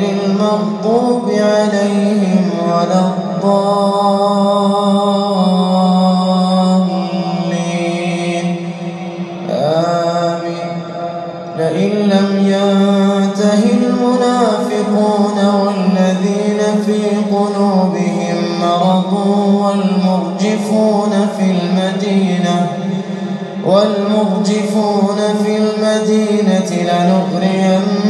غير المغضوب عليهم ولا الضالين. آمين. لئن لم ينته المنافقون والذين في قلوبهم مرض والمرجفون في المدينة والمرجفون في المدينة لنغرينك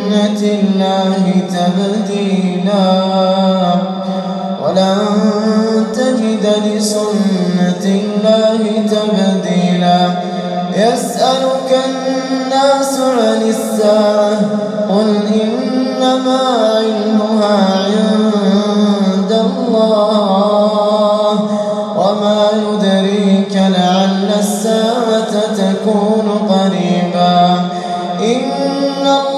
لسنة الله تبديلا ولن تجد لسنة الله تبديلا. يسألك الناس عن الساعة قل إنما علمها عند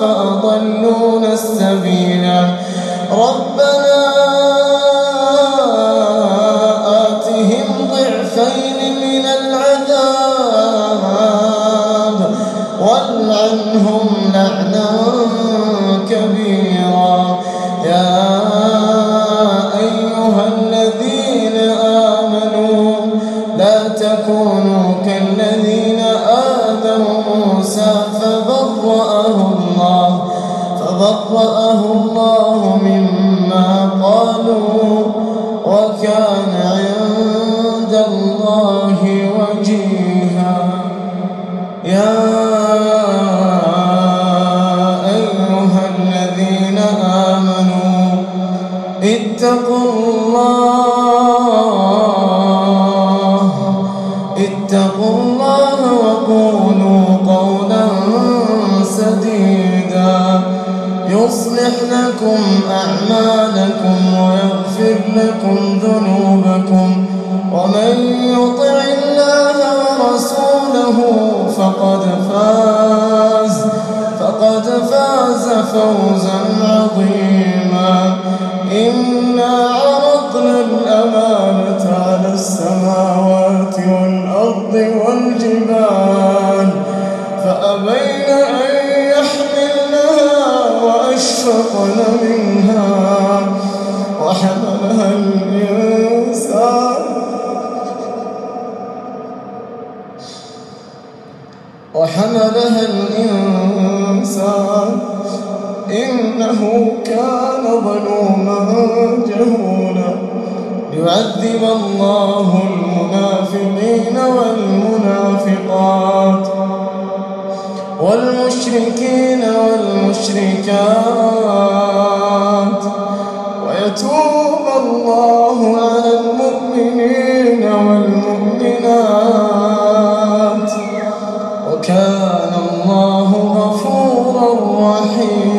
فأضلونا السبيلا ربنا آتهم ضعفين من العذاب. والعنهم فبرأه الله مما قالوا وكان عند الله وجيها. يا أيها الذين آمنوا اتقوا الله اتقوا الله وقولوا قولا سديدا. يصلح لكم أعمالكم ويغفر لكم ذنوبكم ومن يطع الله وأشفقن منها وحملها الإنسان. وحملها الإنسان. إنه كان ظلوما جهولا. يعذب الله المنافقين والمنافقات. المشركين والمشركات. ويتوب الله على المؤمنين والمؤمنات. وكان الله غفورا رحيما.